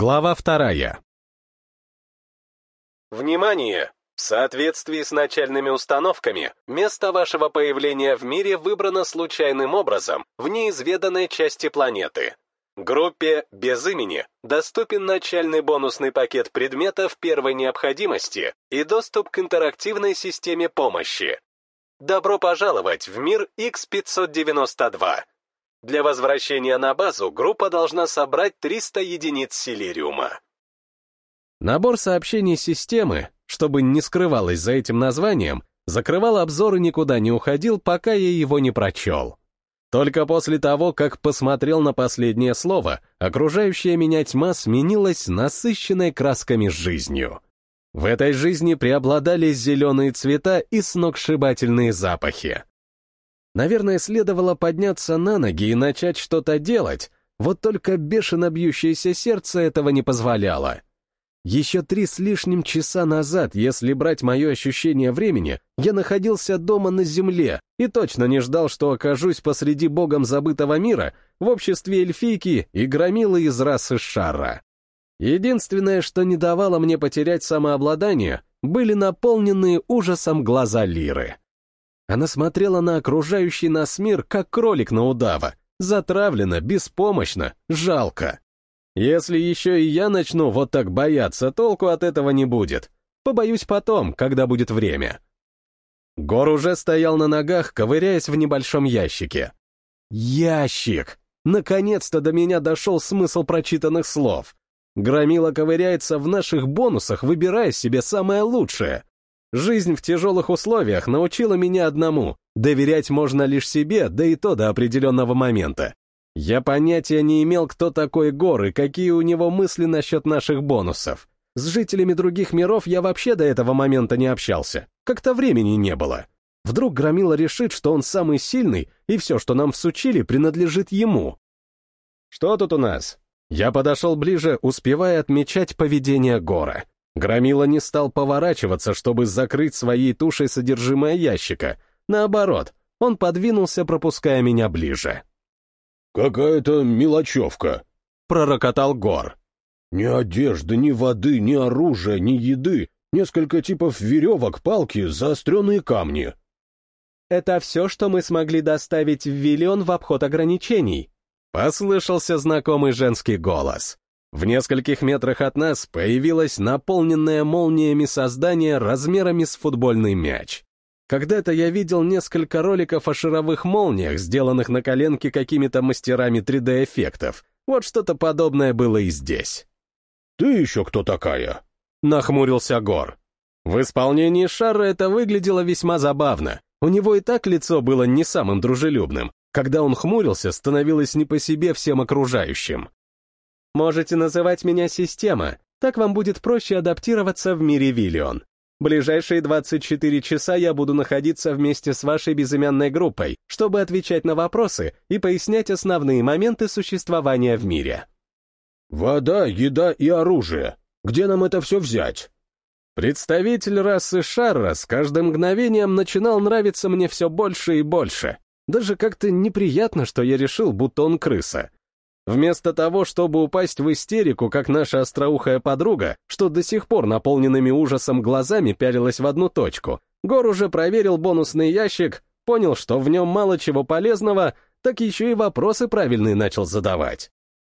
Глава вторая. Внимание! В соответствии с начальными установками, место вашего появления в мире выбрано случайным образом в неизведанной части планеты. Группе без имени доступен начальный бонусный пакет предметов первой необходимости и доступ к интерактивной системе помощи. Добро пожаловать в мир X592. Для возвращения на базу группа должна собрать 300 единиц силириума. Набор сообщений системы, чтобы не скрывалось за этим названием, закрывал обзор и никуда не уходил, пока я его не прочел. Только после того, как посмотрел на последнее слово, окружающая меня тьма сменилась насыщенной красками жизнью. В этой жизни преобладали зеленые цвета и сногсшибательные запахи. Наверное, следовало подняться на ноги и начать что-то делать, вот только бешено бьющееся сердце этого не позволяло. Еще три с лишним часа назад, если брать мое ощущение времени, я находился дома на земле и точно не ждал, что окажусь посреди богом забытого мира в обществе эльфийки и громилы из расы Шара. Единственное, что не давало мне потерять самообладание, были наполненные ужасом глаза Лиры. Она смотрела на окружающий нас мир, как кролик на удава, затравлена, беспомощно, жалко. Если еще и я начну вот так бояться, толку от этого не будет. Побоюсь потом, когда будет время. Гор уже стоял на ногах, ковыряясь в небольшом ящике. Ящик! Наконец-то до меня дошел смысл прочитанных слов. Громила ковыряется в наших бонусах, выбирая себе самое лучшее. Жизнь в тяжелых условиях научила меня одному — доверять можно лишь себе, да и то до определенного момента. Я понятия не имел, кто такой Гор и какие у него мысли насчет наших бонусов. С жителями других миров я вообще до этого момента не общался. Как-то времени не было. Вдруг Громила решит, что он самый сильный, и все, что нам всучили, принадлежит ему. Что тут у нас? Я подошел ближе, успевая отмечать поведение Гора. Громила не стал поворачиваться, чтобы закрыть своей тушей содержимое ящика. Наоборот, он подвинулся, пропуская меня ближе. «Какая-то мелочевка», — пророкотал Гор. «Ни одежды, ни воды, ни оружия, ни еды, несколько типов веревок, палки, заостренные камни». «Это все, что мы смогли доставить в Виллион в обход ограничений», — послышался знакомый женский голос. В нескольких метрах от нас появилось наполненное молниями создание размерами с футбольный мяч. Когда-то я видел несколько роликов о шаровых молниях, сделанных на коленке какими-то мастерами 3D-эффектов. Вот что-то подобное было и здесь. «Ты еще кто такая?» — нахмурился Гор. В исполнении шара это выглядело весьма забавно. У него и так лицо было не самым дружелюбным. Когда он хмурился, становилось не по себе всем окружающим. «Можете называть меня Система, так вам будет проще адаптироваться в мире Виллион. Ближайшие 24 часа я буду находиться вместе с вашей безымянной группой, чтобы отвечать на вопросы и пояснять основные моменты существования в мире. Вода, еда и оружие. Где нам это все взять? Представитель расы Шарра с каждым мгновением начинал нравиться мне все больше и больше. Даже как-то неприятно, что я решил, будто он крыса. Вместо того, чтобы упасть в истерику, как наша остроухая подруга, что до сих пор наполненными ужасом глазами пялилась в одну точку, Гор уже проверил бонусный ящик, понял, что в нем мало чего полезного, так еще и вопросы правильные начал задавать.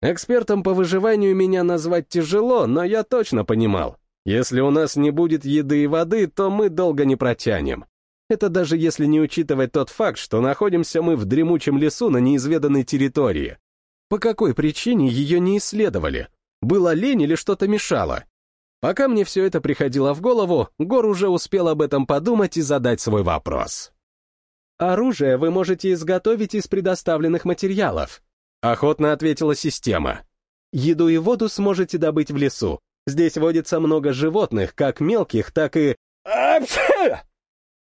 Экспертом по выживанию меня назвать тяжело, но я точно понимал, если у нас не будет еды и воды, то мы долго не протянем. Это даже если не учитывать тот факт, что находимся мы в дремучем лесу на неизведанной территории. По какой причине ее не исследовали? Было лень или что-то мешало? Пока мне все это приходило в голову, Гор уже успел об этом подумать и задать свой вопрос. «Оружие вы можете изготовить из предоставленных материалов», — охотно ответила система. «Еду и воду сможете добыть в лесу. Здесь водится много животных, как мелких, так и...»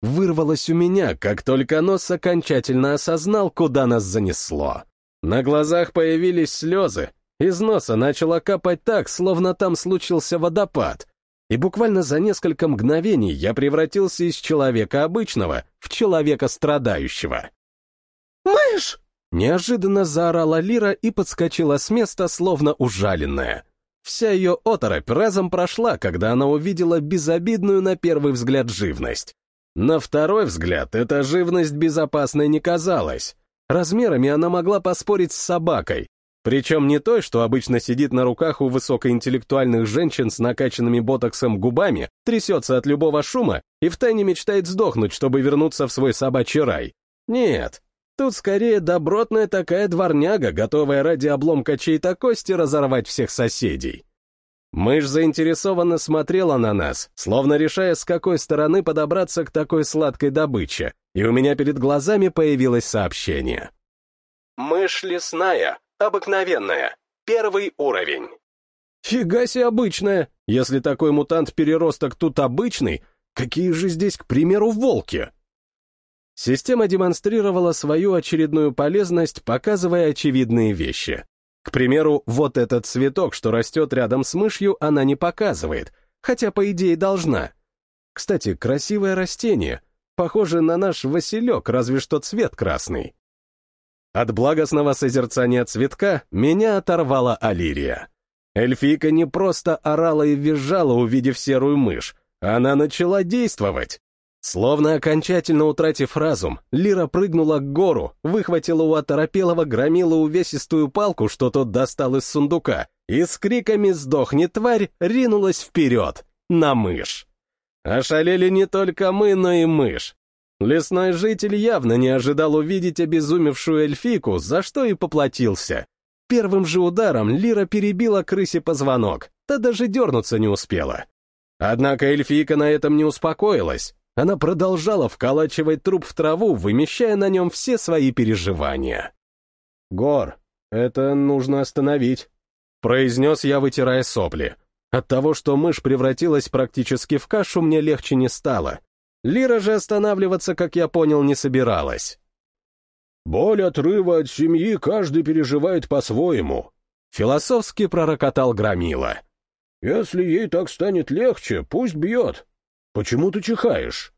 Вырвалось у меня, как только нос окончательно осознал, куда нас занесло. На глазах появились слезы, из носа начало капать так, словно там случился водопад. И буквально за несколько мгновений я превратился из человека обычного в человека страдающего. «Мышь!» Неожиданно заорала Лира и подскочила с места, словно ужаленная. Вся ее оторопь разом прошла, когда она увидела безобидную на первый взгляд живность. На второй взгляд эта живность безопасной не казалась. Размерами она могла поспорить с собакой, причем не той, что обычно сидит на руках у высокоинтеллектуальных женщин с накачанными ботоксом губами, трясется от любого шума и втайне мечтает сдохнуть, чтобы вернуться в свой собачий рай. Нет, тут скорее добротная такая дворняга, готовая ради обломка чьей-то кости разорвать всех соседей. Мышь заинтересованно смотрела на нас, словно решая, с какой стороны подобраться к такой сладкой добыче, и у меня перед глазами появилось сообщение. Мышь лесная, Обыкновенная. Первый уровень. Фига себе обычная. Если такой мутант-переросток тут обычный, какие же здесь, к примеру, волки? Система демонстрировала свою очередную полезность, показывая очевидные вещи. К примеру, вот этот цветок, что растет рядом с мышью, она не показывает, хотя, по идее, должна. Кстати, красивое растение, похоже на наш василек, разве что цвет красный. От благостного созерцания цветка меня оторвала Алирия. Эльфийка не просто орала и визжала, увидев серую мышь, она начала действовать. Словно окончательно утратив разум, Лира прыгнула к гору, выхватила у оторопелого громила увесистую палку, что тот достал из сундука, и с криками «Сдохни, тварь!» ринулась вперед, на мышь. Ошалели не только мы, но и мышь. Лесной житель явно не ожидал увидеть обезумевшую эльфику, за что и поплатился. Первым же ударом Лира перебила крысе позвонок, та даже дернуться не успела. Однако эльфийка на этом не успокоилась. Она продолжала вколачивать труп в траву, вымещая на нем все свои переживания. «Гор, это нужно остановить», — произнес я, вытирая сопли. От того, что мышь превратилась практически в кашу, мне легче не стало. Лира же останавливаться, как я понял, не собиралась. «Боль отрыва от семьи каждый переживает по-своему», — философски пророкотал Громила. «Если ей так станет легче, пусть бьет. Почему ты чихаешь?»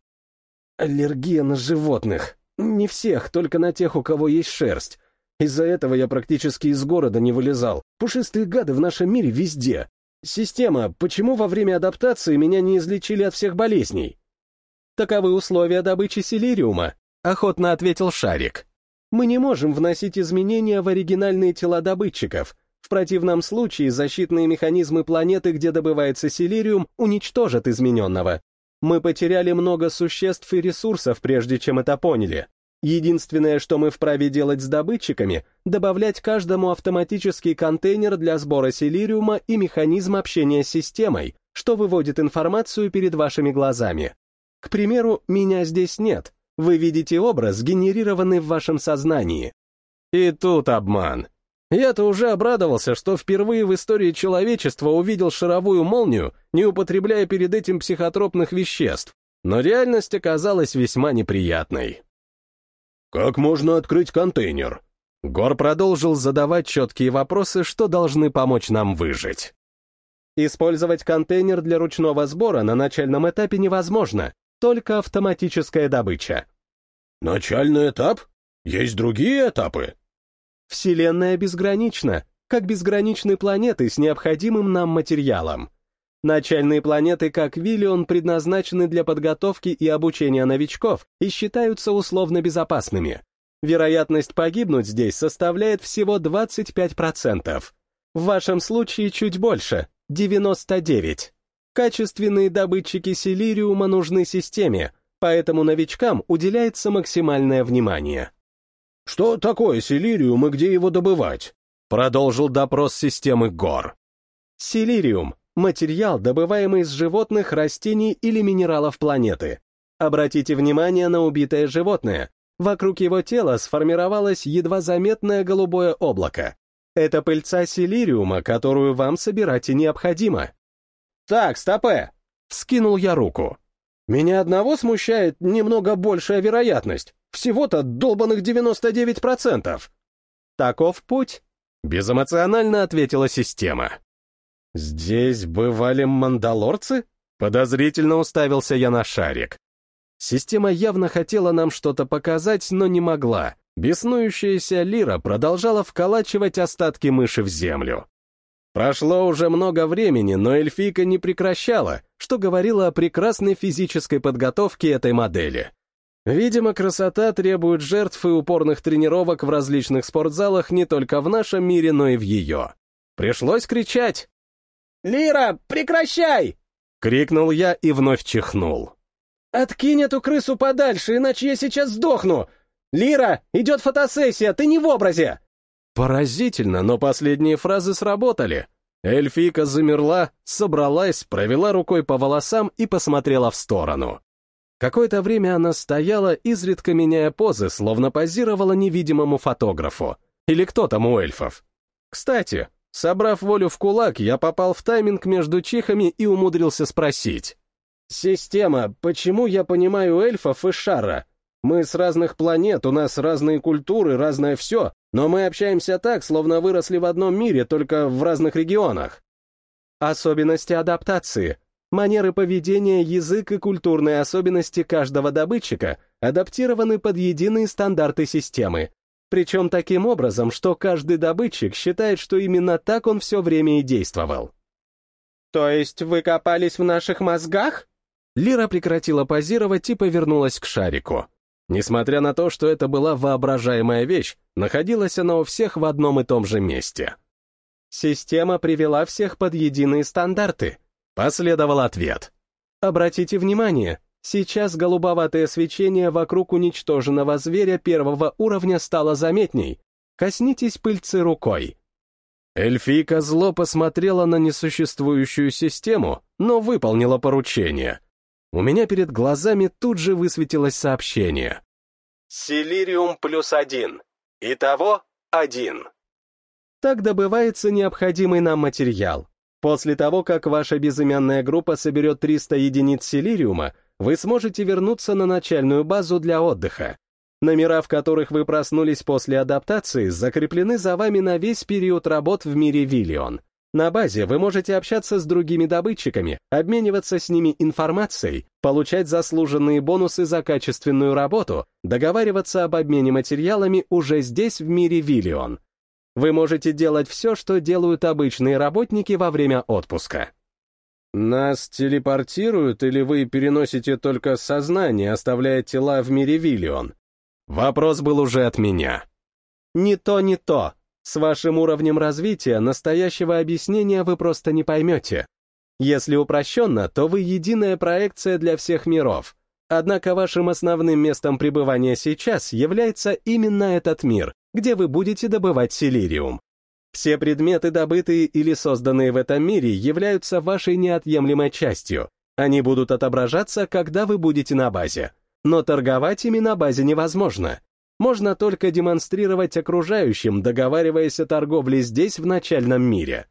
«Аллергия на животных. Не всех, только на тех, у кого есть шерсть. Из-за этого я практически из города не вылезал. Пушистые гады в нашем мире везде. Система, почему во время адаптации меня не излечили от всех болезней?» Таковы условия добычи силириума, охотно ответил Шарик. Мы не можем вносить изменения в оригинальные тела добытчиков. В противном случае защитные механизмы планеты, где добывается силириум, уничтожат измененного. Мы потеряли много существ и ресурсов, прежде чем это поняли. Единственное, что мы вправе делать с добытчиками, добавлять каждому автоматический контейнер для сбора силириума и механизм общения с системой, что выводит информацию перед вашими глазами. К примеру, меня здесь нет. Вы видите образ, генерированный в вашем сознании. И тут обман. Я-то уже обрадовался, что впервые в истории человечества увидел шаровую молнию, не употребляя перед этим психотропных веществ, но реальность оказалась весьма неприятной. «Как можно открыть контейнер?» Гор продолжил задавать четкие вопросы, что должны помочь нам выжить. Использовать контейнер для ручного сбора на начальном этапе невозможно, только автоматическая добыча. Начальный этап? Есть другие этапы? Вселенная безгранична, как безграничны планеты с необходимым нам материалом. Начальные планеты, как Виллион, предназначены для подготовки и обучения новичков и считаются условно безопасными. Вероятность погибнуть здесь составляет всего 25%. В вашем случае чуть больше — 99%. Качественные добытчики силириума нужны системе, поэтому новичкам уделяется максимальное внимание. «Что такое силириум и где его добывать?» Продолжил допрос системы ГОР. Силириум — материал, добываемый из животных, растений или минералов планеты. Обратите внимание на убитое животное. Вокруг его тела сформировалось едва заметное голубое облако. Это пыльца силириума, которую вам собирать и необходимо. «Так, стопе!» — вскинул я руку. «Меня одного смущает немного большая вероятность. Всего-то долбанных 99%. Таков путь», — безэмоционально ответила система. «Здесь бывали мандалорцы?» Подозрительно уставился я на шарик. Система явно хотела нам что-то показать, но не могла. Беснующаяся лира продолжала вколачивать остатки мыши в землю. Прошло уже много времени, но эльфийка не прекращала, что говорило о прекрасной физической подготовке этой модели. Видимо, красота требует жертв и упорных тренировок в различных спортзалах не только в нашем мире, но и в ее. Пришлось кричать. «Лира, прекращай!» — крикнул я и вновь чихнул. «Откинь эту крысу подальше, иначе я сейчас сдохну! Лира, идет фотосессия, ты не в образе!» Поразительно, но последние фразы сработали. Эльфийка замерла, собралась, провела рукой по волосам и посмотрела в сторону. Какое-то время она стояла, изредка меняя позы, словно позировала невидимому фотографу. Или кто там у эльфов. Кстати, собрав волю в кулак, я попал в тайминг между чихами и умудрился спросить. «Система, почему я понимаю эльфов и шара? Мы с разных планет, у нас разные культуры, разное все, но мы общаемся так, словно выросли в одном мире, только в разных регионах. Особенности адаптации. Манеры поведения, язык и культурные особенности каждого добытчика адаптированы под единые стандарты системы. Причем таким образом, что каждый добытчик считает, что именно так он все время и действовал. «То есть вы копались в наших мозгах?» Лира прекратила позировать и повернулась к шарику. Несмотря на то, что это была воображаемая вещь, находилась она у всех в одном и том же месте. «Система привела всех под единые стандарты», — последовал ответ. «Обратите внимание, сейчас голубоватое свечение вокруг уничтоженного зверя первого уровня стало заметней. Коснитесь пыльцы рукой». Эльфийка зло посмотрела на несуществующую систему, но выполнила поручение — у меня перед глазами тут же высветилось сообщение. Силириум плюс один. Итого один. Так добывается необходимый нам материал. После того, как ваша безымянная группа соберет 300 единиц силириума, вы сможете вернуться на начальную базу для отдыха. Номера, в которых вы проснулись после адаптации, закреплены за вами на весь период работ в мире Виллион. На базе вы можете общаться с другими добытчиками, обмениваться с ними информацией, получать заслуженные бонусы за качественную работу, договариваться об обмене материалами уже здесь, в мире Виллион. Вы можете делать все, что делают обычные работники во время отпуска. Нас телепортируют или вы переносите только сознание, оставляя тела в мире Виллион? Вопрос был уже от меня. Не то, не то. С вашим уровнем развития настоящего объяснения вы просто не поймете. Если упрощенно, то вы единая проекция для всех миров. Однако вашим основным местом пребывания сейчас является именно этот мир, где вы будете добывать силириум. Все предметы, добытые или созданные в этом мире, являются вашей неотъемлемой частью. Они будут отображаться, когда вы будете на базе. Но торговать ими на базе невозможно можно только демонстрировать окружающим, договариваясь о торговле здесь, в начальном мире.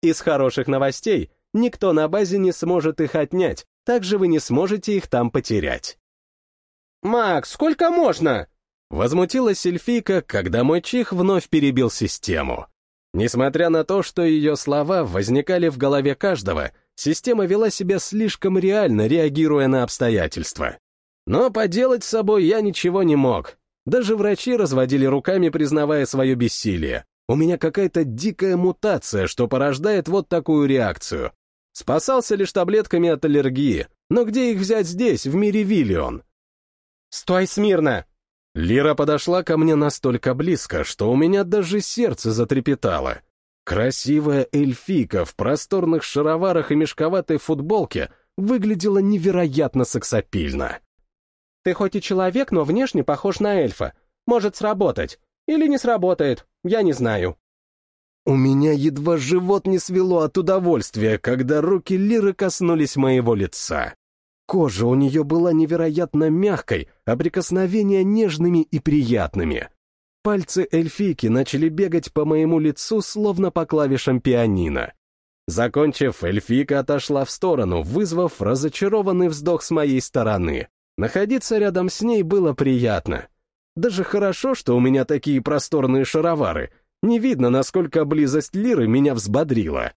Из хороших новостей никто на базе не сможет их отнять, также вы не сможете их там потерять. «Макс, сколько можно?» Возмутилась эльфийка, когда мой чих вновь перебил систему. Несмотря на то, что ее слова возникали в голове каждого, система вела себя слишком реально, реагируя на обстоятельства. Но поделать с собой я ничего не мог, даже врачи разводили руками, признавая свое бессилие. У меня какая-то дикая мутация, что порождает вот такую реакцию. Спасался лишь таблетками от аллергии. Но где их взять здесь, в мире Виллион? «Стой смирно!» Лира подошла ко мне настолько близко, что у меня даже сердце затрепетало. Красивая эльфийка в просторных шароварах и мешковатой футболке выглядела невероятно сексапильно. Ты хоть и человек, но внешне похож на эльфа. Может сработать. Или не сработает, я не знаю. У меня едва живот не свело от удовольствия, когда руки Лиры коснулись моего лица. Кожа у нее была невероятно мягкой, а прикосновения нежными и приятными. Пальцы эльфийки начали бегать по моему лицу, словно по клавишам пианино. Закончив, эльфийка отошла в сторону, вызвав разочарованный вздох с моей стороны. Находиться рядом с ней было приятно. Даже хорошо, что у меня такие просторные шаровары. Не видно, насколько близость Лиры меня взбодрила.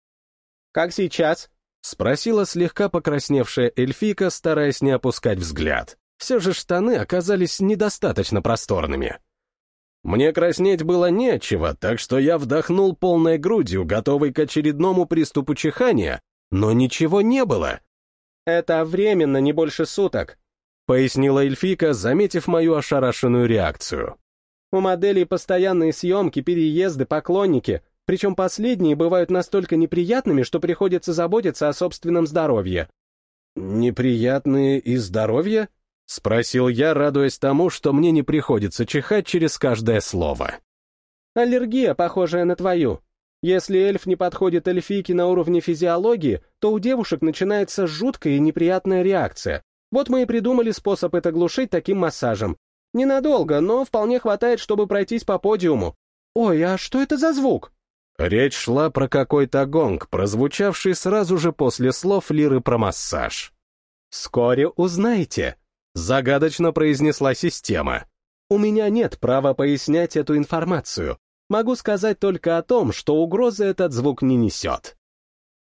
«Как сейчас?» — спросила слегка покрасневшая эльфийка, стараясь не опускать взгляд. Все же штаны оказались недостаточно просторными. Мне краснеть было нечего, так что я вдохнул полной грудью, готовый к очередному приступу чихания, но ничего не было. «Это временно, не больше суток», — пояснила эльфика, заметив мою ошарашенную реакцию. «У моделей постоянные съемки, переезды, поклонники, причем последние бывают настолько неприятными, что приходится заботиться о собственном здоровье». «Неприятные и здоровье?» — спросил я, радуясь тому, что мне не приходится чихать через каждое слово. «Аллергия, похожая на твою. Если эльф не подходит эльфийке на уровне физиологии, то у девушек начинается жуткая и неприятная реакция. Вот мы и придумали способ это глушить таким массажем. Ненадолго, но вполне хватает, чтобы пройтись по подиуму. Ой, а что это за звук?» Речь шла про какой-то гонг, прозвучавший сразу же после слов Лиры про массаж. «Вскоре узнаете», — загадочно произнесла система. «У меня нет права пояснять эту информацию. Могу сказать только о том, что угрозы этот звук не несет».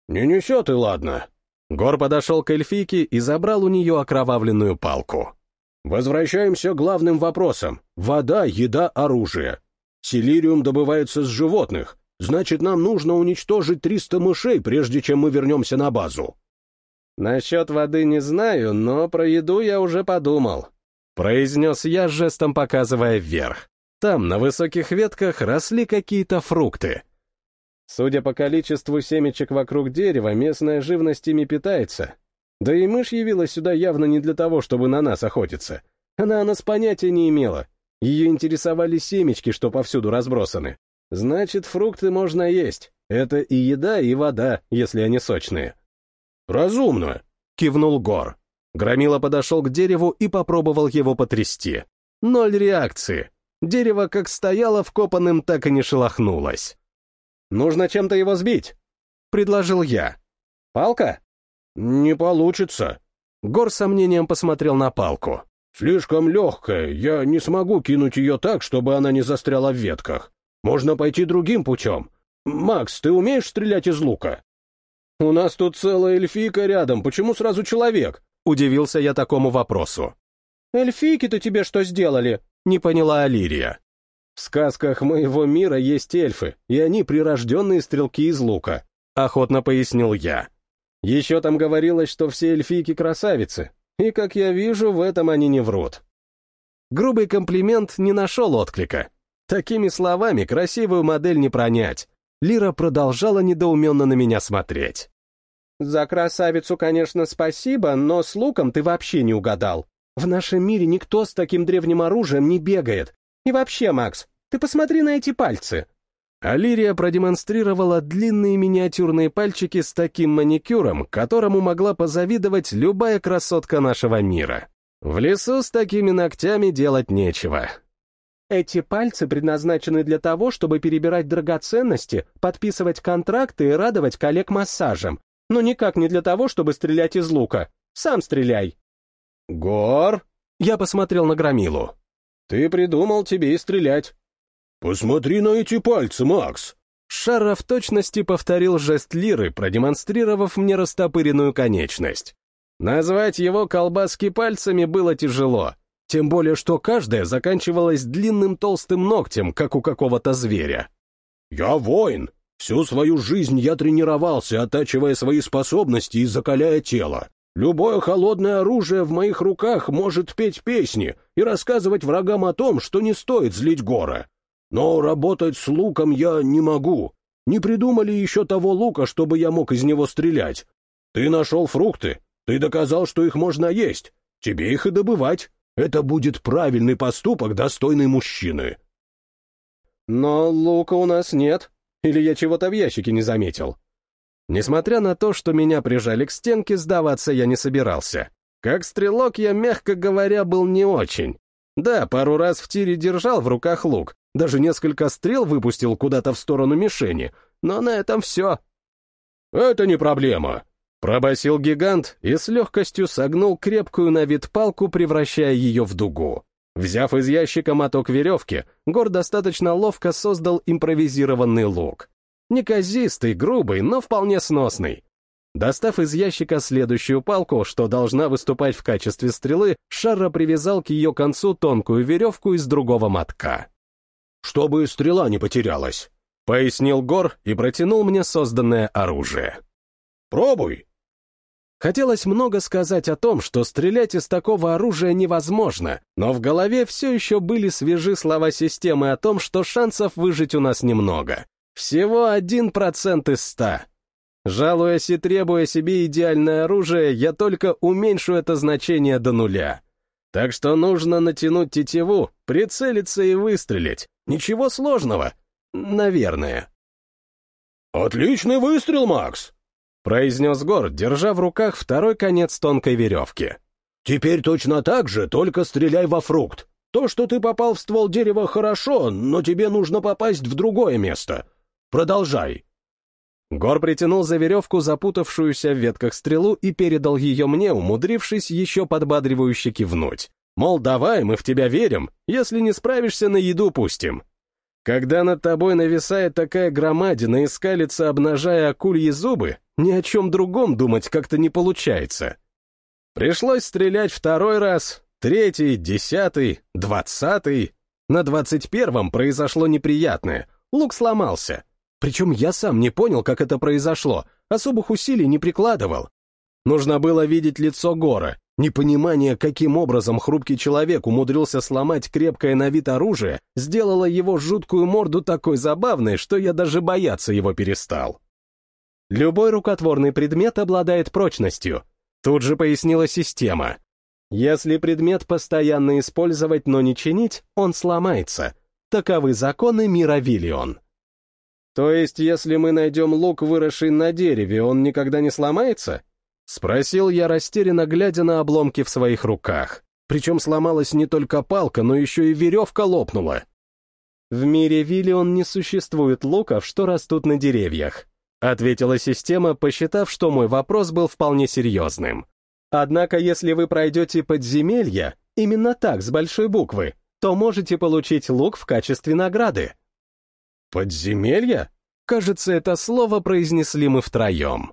«Не несет и ладно». Гор подошел к эльфийке и забрал у нее окровавленную палку. «Возвращаемся к главным вопросам. Вода, еда, оружие. Силириум добывается с животных, значит, нам нужно уничтожить 300 мышей, прежде чем мы вернемся на базу». «Насчет воды не знаю, но про еду я уже подумал», — произнес я, жестом показывая вверх. Там, на высоких ветках, росли какие-то фрукты. Судя по количеству семечек вокруг дерева, местная живность ими питается. Да и мышь явилась сюда явно не для того, чтобы на нас охотиться. Она о нас понятия не имела. Ее интересовали семечки, что повсюду разбросаны. Значит, фрукты можно есть. Это и еда, и вода, если они сочные. «Разумно», — кивнул Гор. Громила подошел к дереву и попробовал его потрясти. Ноль реакции. Дерево как стояло вкопанным, так и не шелохнулось. «Нужно чем-то его сбить», — предложил я. «Палка?» «Не получится». Гор с сомнением посмотрел на палку. «Слишком легкая, я не смогу кинуть ее так, чтобы она не застряла в ветках. Можно пойти другим путем. Макс, ты умеешь стрелять из лука?» «У нас тут целая эльфийка рядом, почему сразу человек?» Удивился я такому вопросу. «Эльфийки-то тебе что сделали?» Не поняла Алирия. В сказках моего мира есть эльфы, и они прирожденные стрелки из лука. Охотно пояснил я. Еще там говорилось, что все эльфийки красавицы, и, как я вижу, в этом они не врут. Грубый комплимент не нашел отклика. Такими словами красивую модель не пронять. Лира продолжала недоуменно на меня смотреть. «За красавицу, конечно, спасибо, но с луком ты вообще не угадал. В нашем мире никто с таким древним оружием не бегает. И вообще, Макс, ты посмотри на эти пальцы». Алирия продемонстрировала длинные миниатюрные пальчики с таким маникюром, которому могла позавидовать любая красотка нашего мира. В лесу с такими ногтями делать нечего. Эти пальцы предназначены для того, чтобы перебирать драгоценности, подписывать контракты и радовать коллег массажем, но никак не для того, чтобы стрелять из лука. Сам стреляй. Гор? Я посмотрел на Громилу. Ты придумал тебе и стрелять. Посмотри на эти пальцы, Макс. Шара в точности повторил жест Лиры, продемонстрировав мне растопыренную конечность. Назвать его колбаски пальцами было тяжело, тем более что каждая заканчивалась длинным толстым ногтем, как у какого-то зверя. «Я воин. Всю свою жизнь я тренировался, оттачивая свои способности и закаляя тело. Любое холодное оружие в моих руках может петь песни и рассказывать врагам о том, что не стоит злить гора. Но работать с луком я не могу. Не придумали еще того лука, чтобы я мог из него стрелять. Ты нашел фрукты, ты доказал, что их можно есть. Тебе их и добывать. Это будет правильный поступок, достойный мужчины. Но лука у нас нет, или я чего-то в ящике не заметил? Несмотря на то, что меня прижали к стенке, сдаваться я не собирался. Как стрелок я, мягко говоря, был не очень. Да, пару раз в тире держал в руках лук, даже несколько стрел выпустил куда-то в сторону мишени, но на этом все. «Это не проблема», — пробасил гигант и с легкостью согнул крепкую на вид палку, превращая ее в дугу. Взяв из ящика моток веревки, Гор достаточно ловко создал импровизированный лук. Неказистый, грубый, но вполне сносный. Достав из ящика следующую палку, что должна выступать в качестве стрелы, Шарра привязал к ее концу тонкую веревку из другого мотка. чтобы стрела не потерялась», — пояснил Гор и протянул мне созданное оружие. «Пробуй». Хотелось много сказать о том, что стрелять из такого оружия невозможно, но в голове все еще были свежи слова системы о том, что шансов выжить у нас немного. Всего один процент из ста. Жалуясь и требуя себе идеальное оружие, я только уменьшу это значение до нуля. Так что нужно натянуть тетиву, прицелиться и выстрелить. Ничего сложного. Наверное. «Отличный выстрел, Макс!» — произнес Гор, держа в руках второй конец тонкой веревки. «Теперь точно так же, только стреляй во фрукт. То, что ты попал в ствол дерева, хорошо, но тебе нужно попасть в другое место. Продолжай». Гор притянул за веревку запутавшуюся в ветках стрелу и передал ее мне, умудрившись еще подбадривающе кивнуть. Мол, давай, мы в тебя верим, если не справишься, на еду пустим. Когда над тобой нависает такая громадина и скалится, обнажая акульи зубы, ни о чем другом думать как-то не получается. Пришлось стрелять второй раз, третий, десятый, двадцатый. На двадцать первом произошло неприятное, лук сломался. Причем я сам не понял, как это произошло, особых усилий не прикладывал. Нужно было видеть лицо Гора, непонимание, каким образом хрупкий человек умудрился сломать крепкое на вид оружие, сделало его жуткую морду такой забавной, что я даже бояться его перестал. Любой рукотворный предмет обладает прочностью. Тут же пояснила система. Если предмет постоянно использовать, но не чинить, он сломается. Таковы законы мира Виллион. То есть, если мы найдем лук, выросший на дереве, он никогда не сломается? Спросил я, растерянно глядя на обломки в своих руках. Причем сломалась не только палка, но еще и веревка лопнула. В мире Виллион не существует луков, что растут на деревьях. Ответила система, посчитав, что мой вопрос был вполне серьезным. Однако, если вы пройдете подземелья, именно так, с большой буквы, то можете получить лук в качестве награды. Подземелья? Кажется, это слово произнесли мы втроем.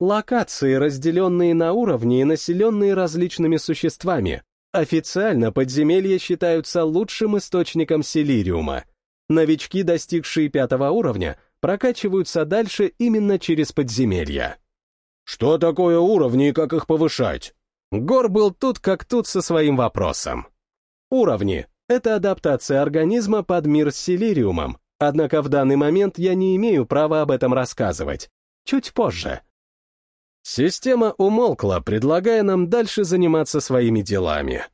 Локации, разделенные на уровни и населенные различными существами. Официально подземелья считаются лучшим источником силириума. Новички, достигшие пятого уровня, прокачиваются дальше именно через подземелья. «Что такое уровни и как их повышать?» Гор был тут как тут со своим вопросом. Уровни — это адаптация организма под мир с силириумом, Однако в данный момент я не имею права об этом рассказывать. Чуть позже. Система умолкла, предлагая нам дальше заниматься своими делами.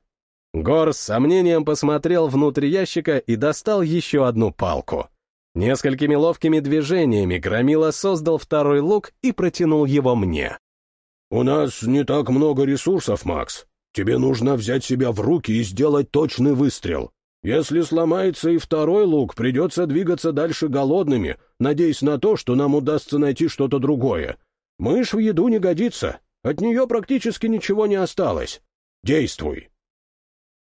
Гор с сомнением посмотрел внутрь ящика и достал еще одну палку. Несколькими ловкими движениями Громила создал второй лук и протянул его мне. «У нас не так много ресурсов, Макс. Тебе нужно взять себя в руки и сделать точный выстрел. Если сломается и второй лук, придется двигаться дальше голодными, надеясь на то, что нам удастся найти что-то другое. Мышь в еду не годится, от нее практически ничего не осталось. Действуй.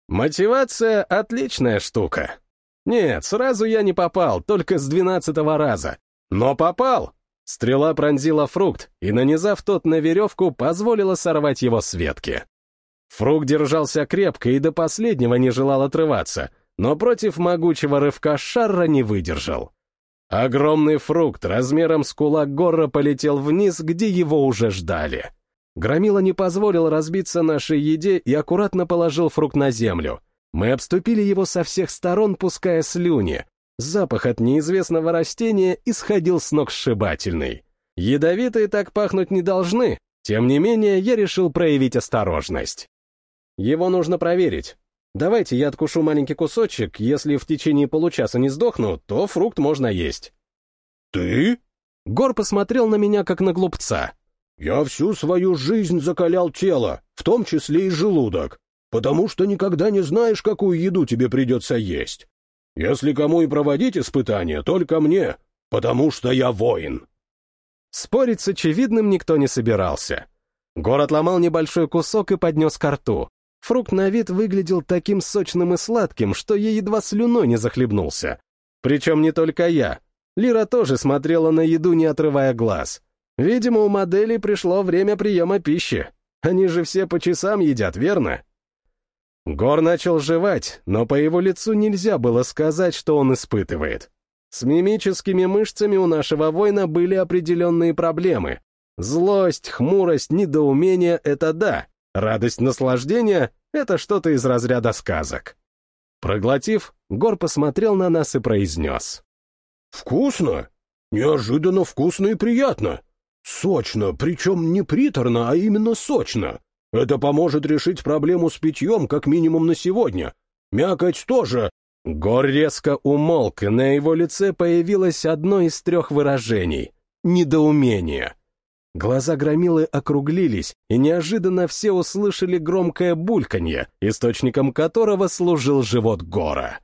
Мотивация — отличная штука. Нет, сразу я не попал, только с двенадцатого раза. Но попал! Стрела пронзила фрукт и, нанизав тот на веревку, позволила сорвать его с ветки. Фрукт держался крепко и до последнего не желал отрываться — но против могучего рывка Шарра не выдержал. Огромный фрукт размером с кулак Горра полетел вниз, где его уже ждали. Громила не позволил разбиться нашей еде и аккуратно положил фрукт на землю. Мы обступили его со всех сторон, пуская слюни. Запах от неизвестного растения исходил с ног сшибательный. Ядовитые так пахнуть не должны, тем не менее я решил проявить осторожность. Его нужно проверить. Давайте я откушу маленький кусочек, если в течение получаса не сдохну, то фрукт можно есть». «Ты?» Гор посмотрел на меня, как на глупца. «Я всю свою жизнь закалял тело, в том числе и желудок, потому что никогда не знаешь, какую еду тебе придется есть. Если кому и проводить испытания, только мне, потому что я воин». Спорить с очевидным никто не собирался. Гор отломал небольшой кусок и поднес ко рту. Фрукт на вид выглядел таким сочным и сладким, что я едва слюной не захлебнулся. Причем не только я. Лира тоже смотрела на еду, не отрывая глаз. Видимо, у моделей пришло время приема пищи. Они же все по часам едят, верно? Гор начал жевать, но по его лицу нельзя было сказать, что он испытывает. С мимическими мышцами у нашего воина были определенные проблемы. Злость, хмурость, недоумение — это да. Радость, наслаждение — это что-то из разряда сказок. Проглотив, Гор посмотрел на нас и произнес. «Вкусно! Неожиданно вкусно и приятно! Сочно, причем не приторно, а именно сочно! Это поможет решить проблему с питьем как минимум на сегодня. Мякоть тоже...» Гор резко умолк, и на его лице появилось одно из трех выражений — недоумение. Глаза громилы округлились, и неожиданно все услышали громкое бульканье, источником которого служил живот Гора.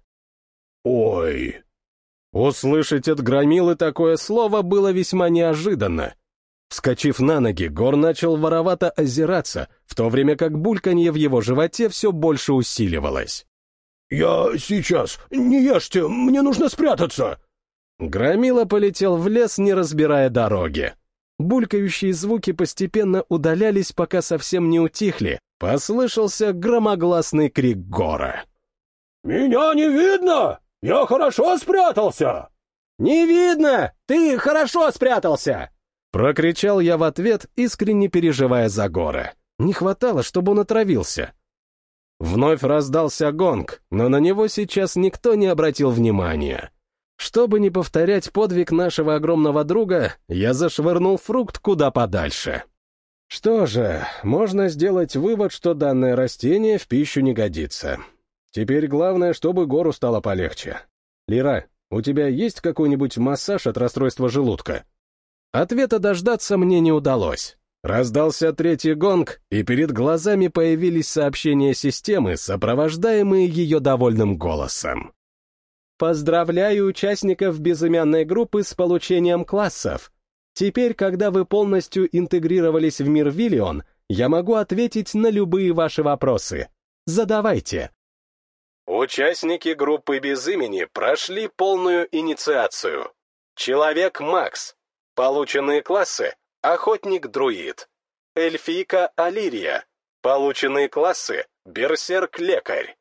«Ой!» Услышать от громилы такое слово было весьма неожиданно. Вскочив на ноги, Гор начал воровато озираться, в то время как бульканье в его животе все больше усиливалось. «Я сейчас! Не ешьте! Мне нужно спрятаться!» Громила полетел в лес, не разбирая дороги. Булькающие звуки постепенно удалялись, пока совсем не утихли. Послышался громогласный крик гора. «Меня не видно! Я хорошо спрятался!» «Не видно! Ты хорошо спрятался!» Прокричал я в ответ, искренне переживая за гора. Не хватало, чтобы он отравился. Вновь раздался гонг, но на него сейчас никто не обратил внимания. Чтобы не повторять подвиг нашего огромного друга, я зашвырнул фрукт куда подальше. Что же, можно сделать вывод, что данное растение в пищу не годится. Теперь главное, чтобы гору стало полегче. Лира, у тебя есть какой-нибудь массаж от расстройства желудка? Ответа дождаться мне не удалось. Раздался третий гонг, и перед глазами появились сообщения системы, сопровождаемые ее довольным голосом. Поздравляю участников безымянной группы с получением классов. Теперь, когда вы полностью интегрировались в мир Виллион, я могу ответить на любые ваши вопросы. Задавайте. Участники группы без имени прошли полную инициацию. Человек Макс. Полученные классы — Охотник-друид. Эльфийка Алирия. Полученные классы — Берсерк-лекарь.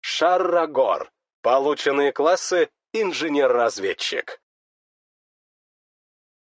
Шаррагор. Полученные классы — инженер-разведчик.